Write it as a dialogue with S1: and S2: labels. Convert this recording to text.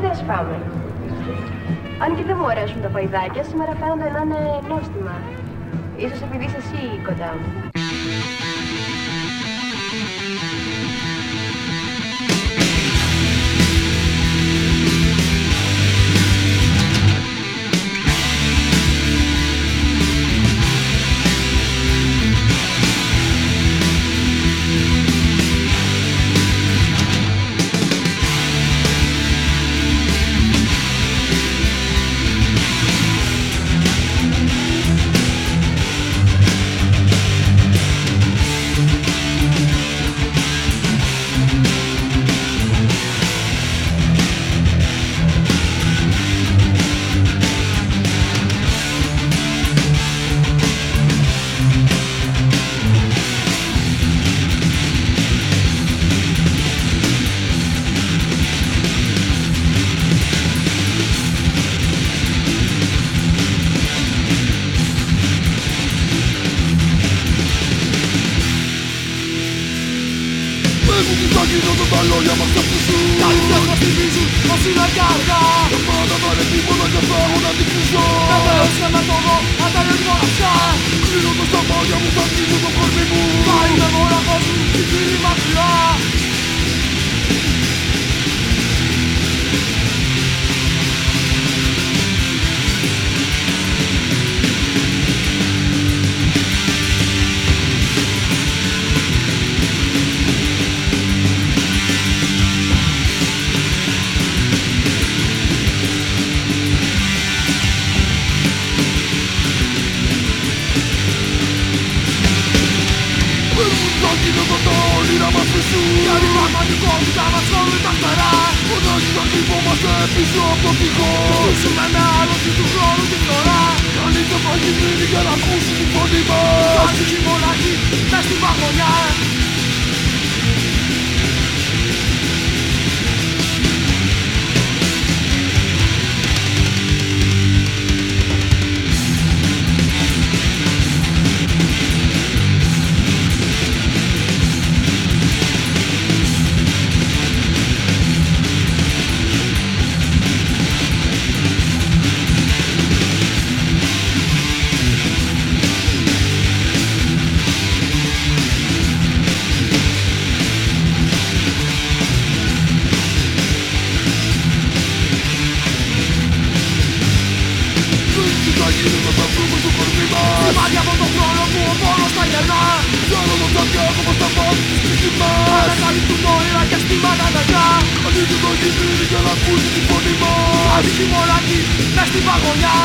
S1: δεν ας πάμε. Αν και δεν μου αρέσουν τα παϊδάκια, σήμερα φαίνονται να είναι νόστιμα. Ίσως επειδή είσαι εσύ κοντά μου.
S2: Αρέσουν θα γίνονται τα λόγια μας κι αυτούς σου
S3: μας θυμίζουν πως είναι Τα
S2: πάντα βαρέ τίποτα κι αυτά έχω να δείξω
S3: Βεβαίως και να το δω αν τα λένε όλα αυτά.
S2: Κλείνοντας τα μάτια μου θα κλείσω το κορμί μου. Πάει
S3: με μόρα μου.
S2: το κοινό να το όνειρα μας μισού Γιατί
S3: η μας χώνει τα χαρά
S2: Που δώσει τον τύπο μας πίσω από το τυχό
S3: Ζούσουμε με του χρόνου την ώρα!
S2: Κανείς δεν θα έχει για να ακούσει τη φωνή μας που την φωνή μου.
S3: Μωράκι, να στην παγωνιά.